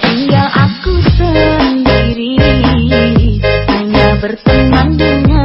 Tinggal aku sendiri Hanya berteman dengan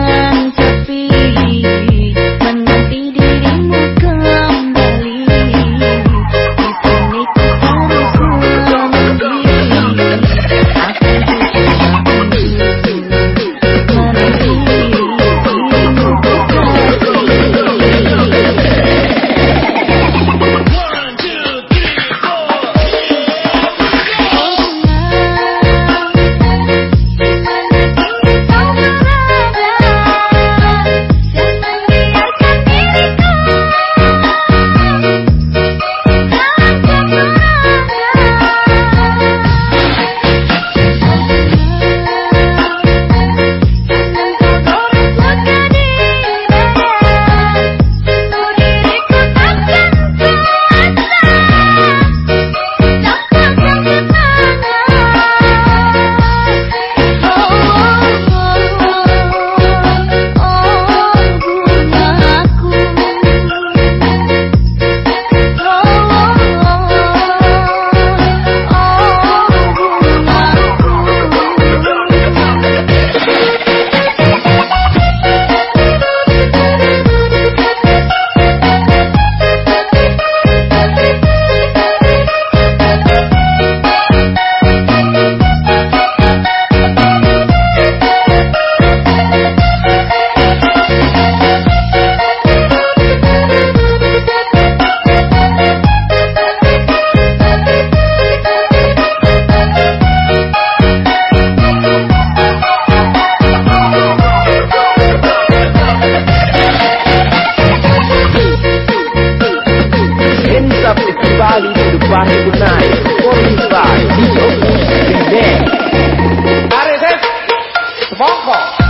bom, bom.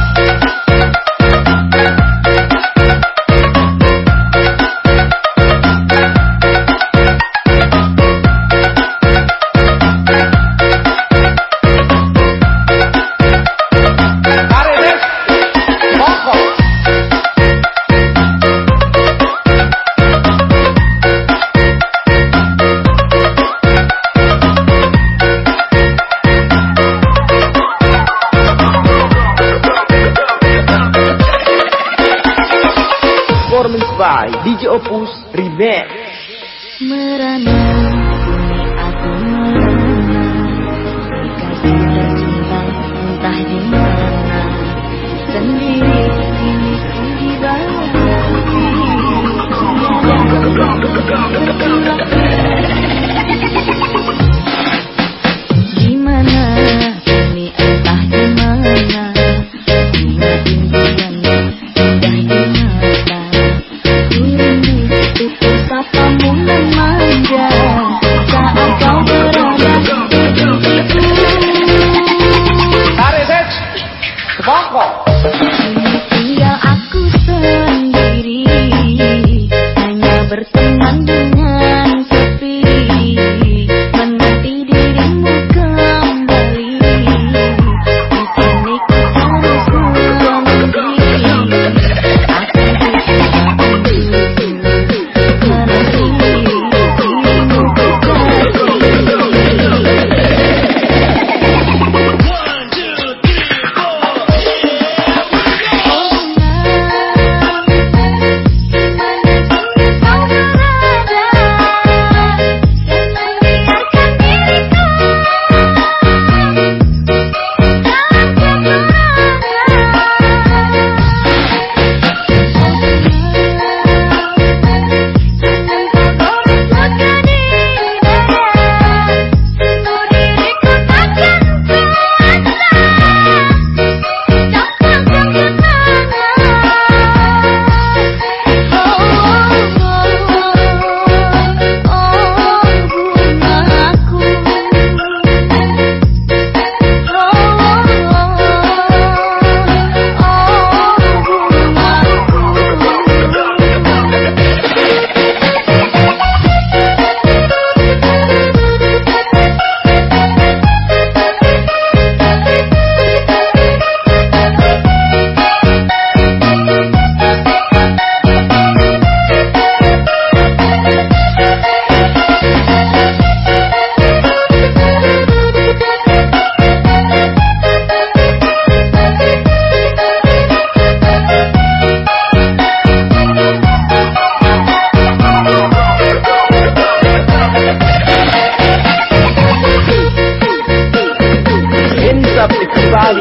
performance by DJ Opus Remix. Merana.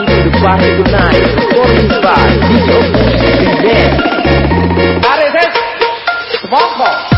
leaving do party tonight. Following by DJ Opus and then. That is it. Vamos, vamos.